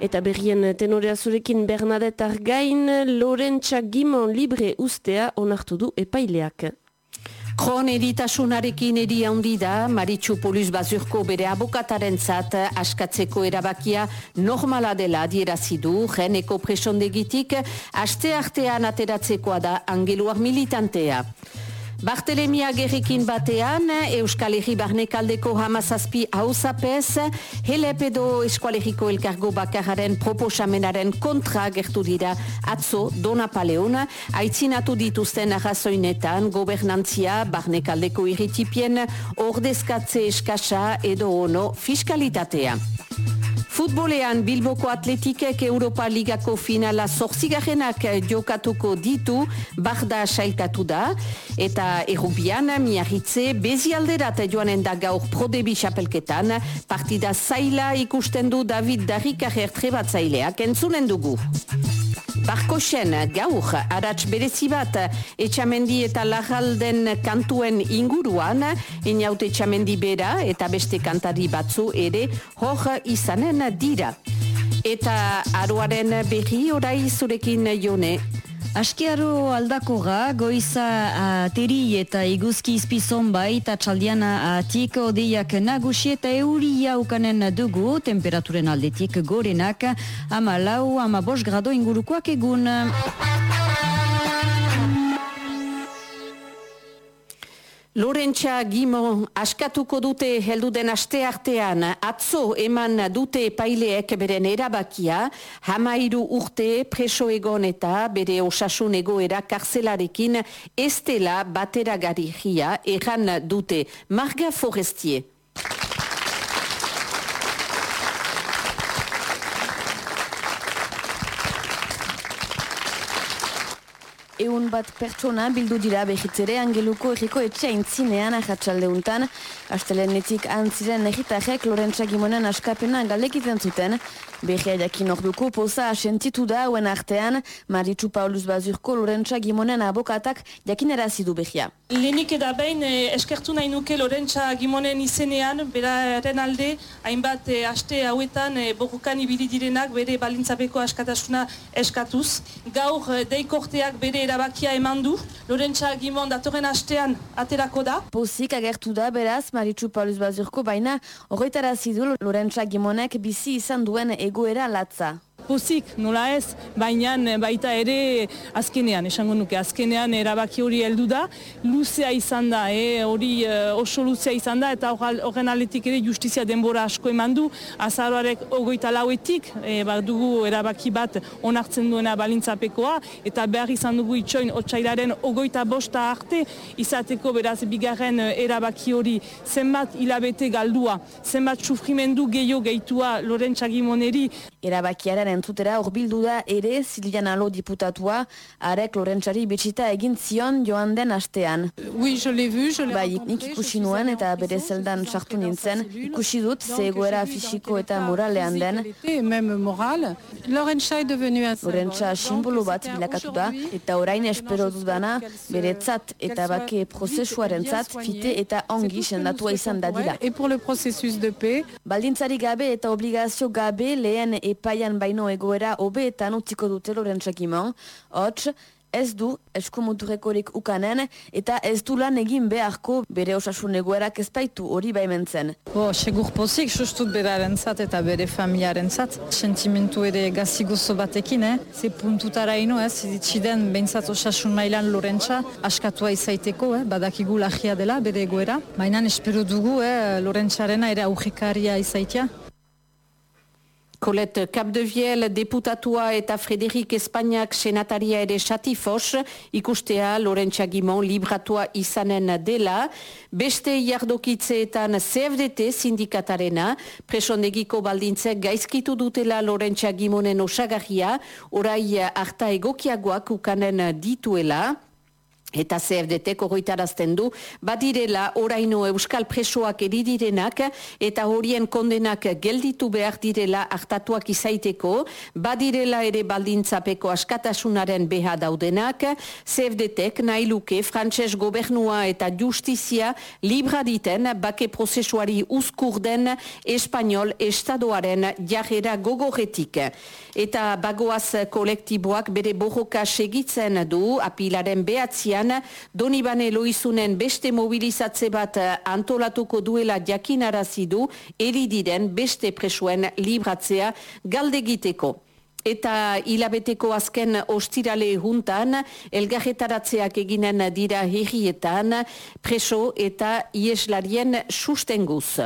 Eta berrien tenorea zurekin Bernadette Argain, Lorentza Gimon libre ustea onartu du epaileak. Kron eritasunarekin eri handi da, Maritxu Poliz Bazurko bere abokataren zat askatzeko erabakia normala dela dierazidu, geneko presondegitik, aste artean ateratzekoa da angeluar militantea. Bartelemia gerrikin batean, Euskal Herri Barnekaldeko hamazazpi hausapez, helep edo eskualeriko elkargo bakararen proposamenaren kontra gertu dira atzo Dona Paleona, aitzinatu dituzten arrazoinetan gobernantzia Barnekaldeko irritipien ordezkatze eskasa edo ono fiskalitatea. Futbolean Bilboko Atletikek Europa Ligako finala zorzigarenak jokatuko ditu, barda sailkatu da, eta errubian miarritze bezialderat joanen da gaur prodebi xapelketan, partida zaila ikusten du David Darrikarer trebatzaileak entzunen dugu. Barkosen gaur, arats berezi bat, etxamendi eta lagalden kantuen inguruan, inaute etxamendi bera eta beste kantari batzu ere hor izanen dira. Eta aroaren berri orai zurekin jone, Askiaro aldako ga, goiza teri eta iguzki izpizon bai eta txaldian atik odeiak nagusi eta euri jaukanen dugu temperaturen aldetik gorenak ama lau, ama bos grado ingurukoak egun. Lorentza Gimo askatuko dute helduden aste artean atzo eman dute paileek beren erabakia. Hamairu urte preso egon eta bere osasun egoera karzelarekin estela batera garria erran dute. Marga Forestier. Eun bat pertsona bildu dira behitzere angeluko erriko etxea intzinean ahatsalde untan. Astelenetik antziren egitarrek Lorentza Gimonen askapena galekiten zuten. Behia jakin orduko poza asentitu da hauen artean, Maritxu Paulus Bazurko Lorentza Gimonen abokatak jakin erazidu behia. Lehenik eda behin eh, eskertu nahi nuke Lorentza Gimonen izenean, beraren alde, hainbat eh, aste hauetan eh, borrukan ibili direnak bere balintzapeko askatasuna eskatuz. Gaur deikorteak bere erabakia eman du, Lorentza Gimon datorren astean aterako da. Pozik agertu da beraz Maritxu Paulus Bazurko baina horretara zidu Lorentza Gimonek bizi izan duen egoera latza. Pozik, nola ez, baina baita ere azkenean, esango nuke, azkenean erabaki hori heldu da, luzea izan da, eh, hori eh, oso luzea izan da, eta horren aletik ere justizia denbora asko eman du, azaroarek ogoita lauetik, eh, bat dugu erabaki bat onartzen duena balintzapekoa, eta behar izan dugu itxoin otxailaren ogoita bosta arte, izateko beraz bigarren eh, erabaki hori zenbat hilabete galdua, zenbat sufrimendu gehiago gehitua Lorentza Gimoneri, Erabakiaren entzutera horbildu da ere Zilian Alo diputatua, arek Lorentzari bitxita egin zion joan den astean. Oui, je l'ai vu, je l'ai Bai, rencontré, nik ikusi nuen eta bere zeldan sartu nintzen, ikusi dut Donc, ze egoera j'ai vu dans fisiko eta moralean den. Lorentza simbolo bat bilakatu da, eta orain espero dudana souhaite qu'elle se- bere tzat qu'elle eta bake prozesuaren tzat fite eta ongi sendatua izan dadila. Baldintzari gabe eta obligazio gabe lehen epaian baino egoera hobeetan utziko dute Lorentzakimon, hots, ez du eskumuturekorik ukanen eta ez du lan egin beharko bere osasun egoerak ez baitu hori baimentzen. Bo, segur pozik, sustut beraren zat eta bere familiaren zat. Sentimentu ere gazigozo batekin, eh? Ze puntutara ino, ez? Ziditxiden behintzat osasun mailan Lorentza askatua izaiteko, eh? Badakigu lagia dela, bere egoera. Baina espero dugu, eh? Lorentzarena ere aurrekaria izaitia. Colette Capdeviel deputatua eta Frederik Espainiak senataria ere satifos ikustea Lorentza Gimon libratua izanen dela. Beste jardokitzeetan CFDT sindikatarena presondegiko baldintzek gaizkitu dutela Lorentza Gimonen osagarria orai harta egokiagoak ukanen dituela. Eta CFDT kogoitarazten du, badirela oraino euskal presoak eridirenak eta horien kondenak gelditu behar direla hartatuak izaiteko, badirela ere baldintzapeko askatasunaren beha daudenak, CFDT nahi luke frantses gobernua eta justizia libra diten bake prozesuari uzkurden espanol estadoaren jarrera gogoretik. Eta bagoaz kolektiboak bere bohoka segitzen du apilaren behatzia Doni Donibane Loizunen beste mobilizatze bat eh, antolatuko duela jakinarazi du eridiren beste presuen libratzea galdegiteko. Eta hilabeteko azken ostirale juntan, elgarretaratzeak eginen dira herrietan, preso eta ieslarien sustenguz.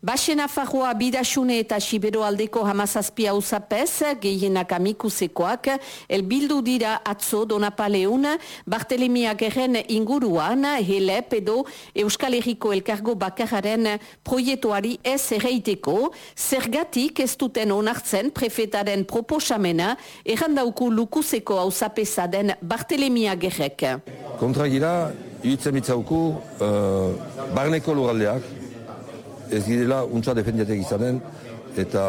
Baxena Farroa bidasune eta Sibero aldeko hamazazpia usapez, gehienak amikusekoak, elbildu dira atzo Donapaleun, Bartelemiak eren inguruan, helep edo Euskal Herriko Elkargo Bakararen proietuari ez erreiteko, zergatik ez duten onartzen prefetaren proposamena, errandauku lukuseko hausapesa den Bartelemiak errek. Kontra gira, hitzen mitzauku, uh, barneko luraldeak, ez girela untsa defendiatek izanen, eta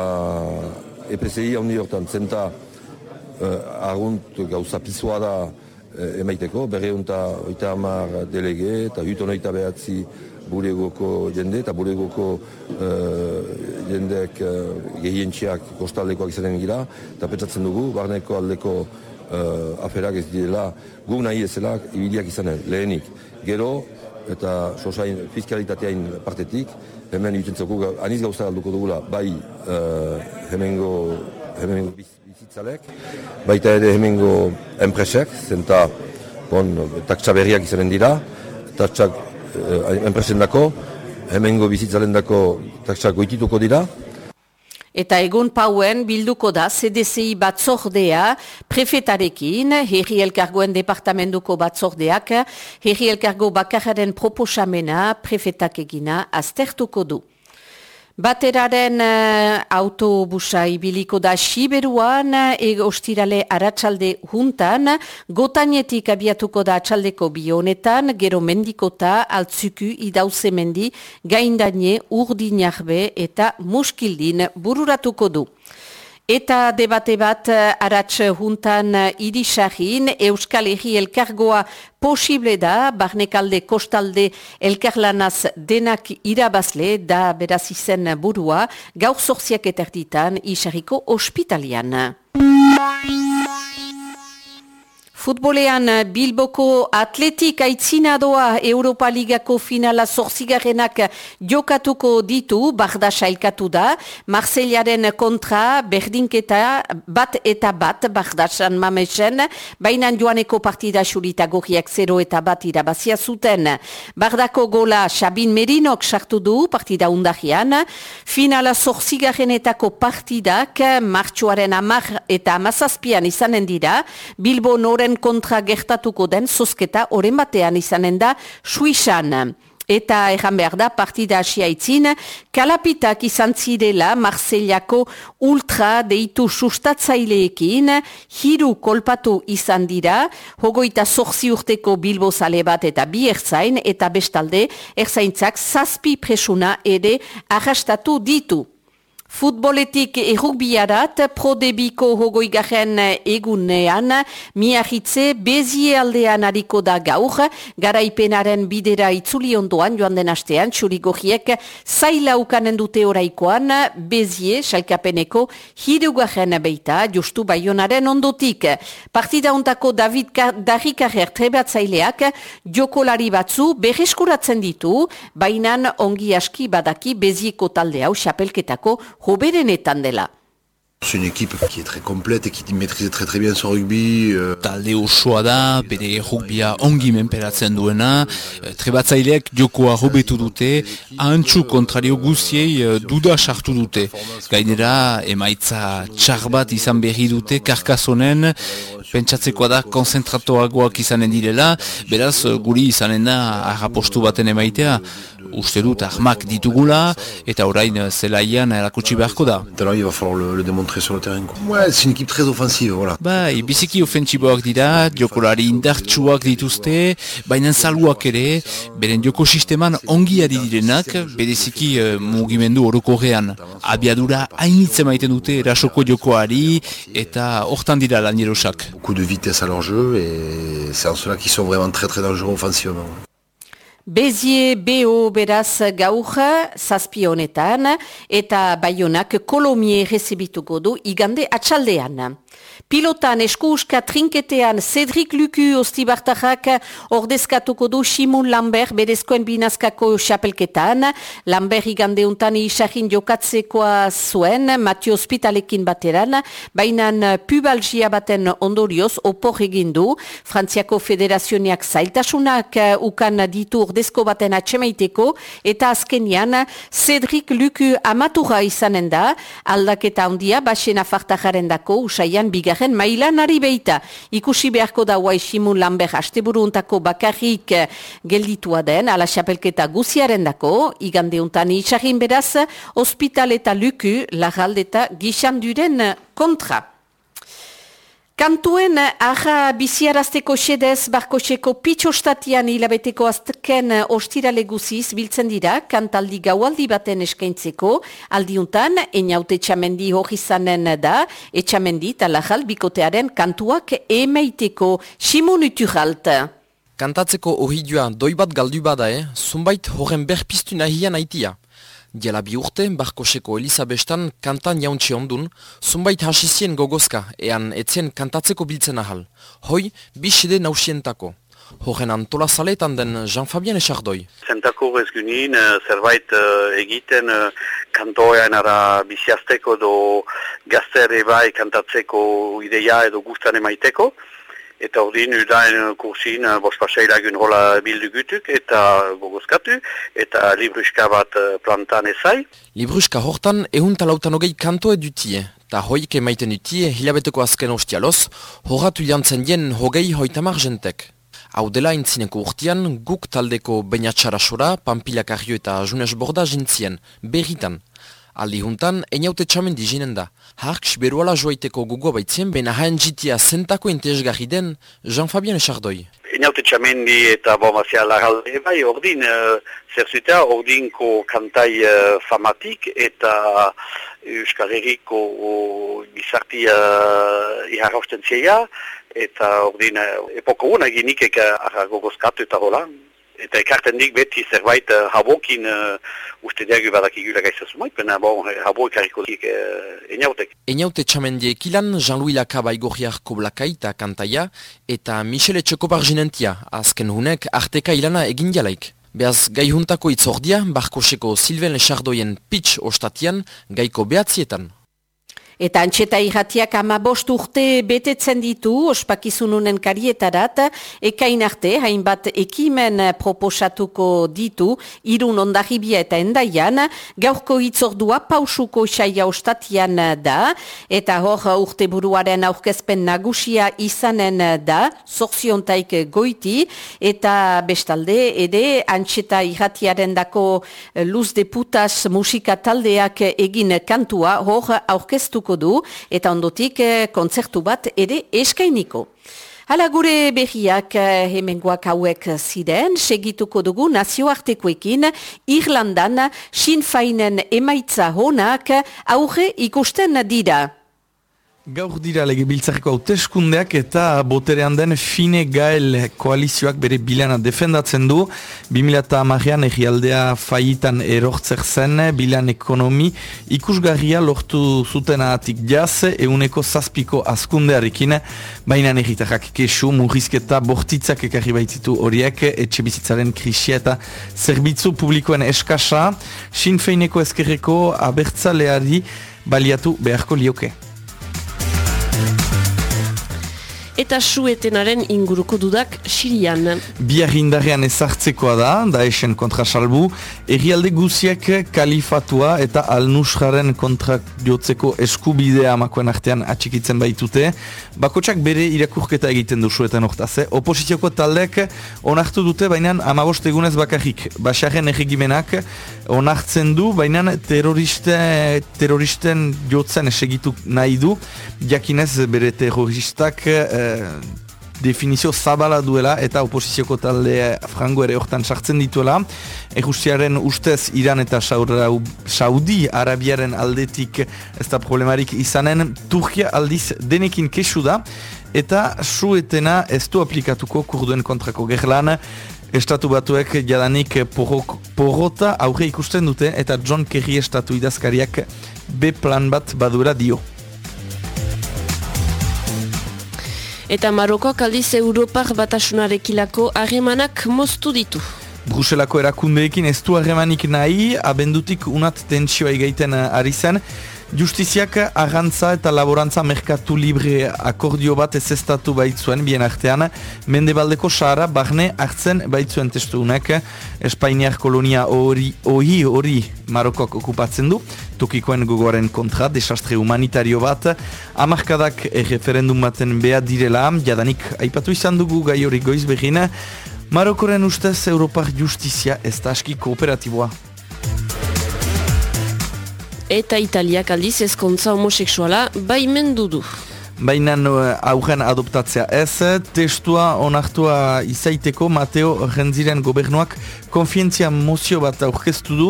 EPCI handi hortan zenta uh, argunt gauza pizua da uh, emaiteko, berre oita amar delege eta huton oita behatzi bulegoko jende eta bulegoko uh, jendek uh, gehientxeak kostaldekoak izanen gira, eta petsatzen dugu, barneko aldeko uh, aferak ez direla, gu nahi ezelak ibiliak izanen, lehenik. Gero, eta sosain fiskalitateain partetik, hemen itentzeko aniz gauza galduko dugula, bai uh, hemengo, hemengo bizitzalek, baita ere hemengo enpresek, zenta bon, taktsa berriak izanen dira, taktsak uh, enpresen dako, hemengo bizitzalen dako taktsak goitituko dira, Eta egun pauen bilduko da CDCI batzordea prefetarekin, herri elkargoen departamentuko batzordeak, herri elkargo bakararen proposamena prefetak egina aztertuko du. Bateraren uh, autobusa ibiliko da Siberuan, ego ostirale aratsalde juntan, gotanetik abiatuko da atxaldeko bionetan, gero mendikota, altzuku, idauze mendi, gaindane, urdinarbe eta muskildin bururatuko du. Eta debate bat eh, aratz juntan eh, irisahin, Euskal Herri elkargoa posible da, barnekalde kostalde elkarlanaz denak irabazle da beraz izen burua, gaur zorziak eterditan isariko ospitalian. Futbolean Bilboko atletik aitzina doa Europa Ligako finala zorzigarrenak jokatuko ditu, barda sailkatu da, Marseillaren kontra berdinketa bat eta bat bardasan mamesen, bainan joaneko partida xurita gorriak 0 eta bat irabazia zuten. Bardako gola Xabin Merinok sartu du partida undahian, finala zorzigarrenetako partidak martxuaren amar eta amazazpian izanen dira, Bilbo noren kontra gertatuko den zozketa oren batean izanen da Suizan. Eta erran behar da, partida asia itzin, kalapitak izan zirela Marseillako ultra deitu sustatzaileekin, hiru kolpatu izan dira, hogoita zorzi urteko bilbo zale bat eta bi erzain, eta bestalde, erzaintzak zazpi presuna ere arrastatu ditu. Futboletik errukbiarat, prodebiko hogoigaren egunean, miahitze bezie aldean hariko da gaur, garaipenaren bidera itzuli ondoan joan den astean, txurigohiek zaila ukanen dute oraikoan, bezie, salkapeneko, hirugaren beita, justu baionaren ondotik. Partida ontako David Darrikarer trebatzaileak, jokolari batzu berreskuratzen ditu, bainan ongi aski badaki bezieko talde hau xapelketako hoberenetan dela. C'est une équipe qui est très complète et qui maîtrise très très bien son rugby. Euh... Talde osoa da, bere rugbia ongi menperatzen duena, eh, trebatzaileak jokoa hobetu dute, ahantxu kontrario guziei eh, duda sartu dute. Gainera, emaitza txar bat izan berri dute, karkasonen, pentsatzekoa da konzentratoagoak izanen direla, beraz guri izanen da harrapostu baten emaitea, uste dut ahmak ditugula, eta orain zelaian erakutsi beharko da. Il va falloir le, le démontrer sur le terrain. Quoi. Ouais, c'est une équipe très offensive, voilà. Bai, biziki ofentsiboak dira, jokolari indartsuak dituzte, baina zaluak ere, beren joko sisteman ongi ari direnak, bereziki uh, mugimendu orokorrean. Abiadura hainitze maiten dute erasoko jokoari, eta hortan dira lanierosak. Beaucoup de vitesse à leur jeu, et c'est en cela qu'ils sont vraiment très très dangereux offensivement. Bezie BO beraz gaur zazpi honetan eta baionak kolomie rezibituko du igande atxaldean. Pilotan eskuuska trinketean Cedric Luku ostibartajak ordezkatuko du Simon Lambert berezkoen binazkako xapelketan. Lambert igandeuntan isahin jokatzekoa zuen Matio Hospitalekin bateran, baina pubalgia baten ondorioz opor egindu. Frantziako federazioniak zailtasunak ukan ditu ordezko baten atxemaiteko eta azkenian Cedric Luku amatura izanen da, aldaketa handia basen afartajaren dako usaian bigarren mailan ari beita. Ikusi beharko da guai Simun Lambert asteburuntako bakarrik gelditua den, ala xapelketa guziaren dako, igandeuntan itxarin beraz, hospital eta luku lagaldeta gixanduren kontra. Kantuen aja biziarazteko xedez barkoseko pitxostatian hilabeteko azteken ostirale guziz biltzen dira kantaldi gaualdi baten eskaintzeko aldiuntan eniaute txamendi hori zanen da etxamendi talajal bikotearen kantuak emeiteko Simon Uturalt. Kantatzeko hori doi bat galdu bada? Zumbait horren berpiztu nahian aitia. Diela bi urte, Barkoseko Elisabestan kantan jauntxe ondun, zumbait hasizien gogozka, ean etzen kantatzeko biltzen ahal. Hoi, biside nausientako. Horren antola saletan den Jean-Fabien Echardoi. Zentako ez gynin, zerbait uh, egiten uh, kantoean ara biziazteko do gazter ebai kantatzeko ideia edo gustan emaiteko. Eta ordin, udain kursin, bospaseilagun rola bildu gutuk, eta gogozkatu, eta libruska bat plantan ezai. Libruska hortan, ehun talautan hogei kanto edutie, eta hoik emaiten dutie hilabeteko azken ostialoz, horatu jantzen jen hogei hoitamar jentek. Hau dela intzineko urtean, guk taldeko bainatxara sora, eta junes borda jintzien, berritan. Aldi juntan, eniaute txamen dizinen da. Harks beruala joaiteko gugo baitzien, bena haen jitia zentako entezgarri den Jean-Fabien Echardoi. Eniaute txamendi eta bomazia lagalde bai, ordin, uh, zer ordinko kantai uh, famatik eta Euskal Herriko uh, bizarti uh, iharrosten zia, eta ordin, uh, epoko hona eginik eka gogozkatu eta hola. Eta ekarten dik beti zerbait uh, habokin uh, uste diagu badak igula gaizaz moit, pena bon, habo ekarriko dik uh, eniautek. Eniaute txamendie ekilan, Jean-Louis Laka igorriarko blakai eta kantaia, eta Michele Txekobar jinentia, azken hunek arteka ilana egin jalaik. Beaz, gai juntako itzordia, barkoseko Silven Lechardoien pitch ostatian, gaiko behatzietan. Eta antxeta irratiak ama bost urte betetzen ditu ospakizununen karietarat, ekain arte, hainbat ekimen proposatuko ditu, irun ondarribia eta endaian, gaurko itzordua pausuko xaia ostatian da, eta hor urte buruaren aurkezpen nagusia izanen da, zorziontaik goiti, eta bestalde, ede antxeta irratiaren dako luz de putas musika taldeak egin kantua, hor aurkeztuko du eta ondotik eh, kontzertu bat ere eskainiko. Hala gure berriak eh, hemengoak hauek ziren, segituko dugu nazioartekoekin Irlandan Sinn emaitza honak aurre ikusten dira. Gaur dira lege biltzareko hauteskundeak eta boterean den fine gael koalizioak bere bilana defendatzen du. 2008an egialdea faitan erortzer zen, bilan ekonomi ikusgarria lortu zutena atik jaz, euneko zazpiko askundearekin, baina egitarrak kesu, murrizketa bortitzak ekarri baititu horiek, etxe bizitzaren krisia eta zerbitzu publikoen eskasa, sinfeineko ezkerreko abertzaleari baliatu beharko lioke. Eta suetenaren inguruko dudak Sirian. Biar indarrean ezartzekoa da, da esen kontra salbu, errialde guziek kalifatua eta al-nusraren kontra jotzeko eskubidea amakoen artean atxikitzen baitute. Bakotsak bere irakurketa egiten du sueten ortaz. Eh? Oposizioko taldek onartu dute, baina amabost egunez bakarrik. Basaren erregimenak onartzen du, baina terroriste, terroristen jotzen esegitu nahi du. Jakinez bere terroristak eh, definizio zabala duela eta oposizioko talde frango ere hortan sartzen dituela. Ejustiaren ustez Iran eta Saudi Arabiaren aldetik ez da problemarik izanen Turkia aldiz denekin kesu da eta suetena ez du aplikatuko kurduen kontrako gerlan. Estatu batuek jadanik porrok, porrota aurre ikusten dute eta John Kerry estatu idazkariak B plan bat badura dio. Eta Marokoak aldiz Europar batasunarekilako harremanak moztu ditu. Bruselako erakundeekin ez du harremanik nahi, abendutik unat tentsioa egaiten ari zen, Justiziak arrantza eta laborantza merkatu libre akordio bat ez estatu baitzuen bien artean, mendebaldeko sahara barne hartzen baitzuen testuunek, Espainiar kolonia hori hori hori Marokok okupatzen du, tokikoen gogoaren kontra, desastre humanitario bat, amarkadak referendum baten beha direla, jadanik aipatu izan dugu gai hori goiz behin, Marokoren ustez Europar Justizia ez da aski kooperatiboa eta Italiak aldiz ezkontza homoseksuala baimendu du. Baina aurren adoptatzea ez, testua onartua izaiteko Mateo Renziren gobernuak konfientzia mozio bat aurkeztu du,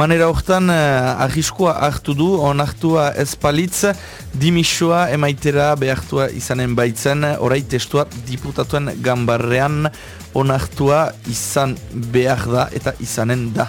manera hortan uh, arriskoa hartu du, onartua ez palitz, dimisua emaitera behartua izanen baitzen, orai testua diputatuen gambarrean onartua izan behar da eta izanen da.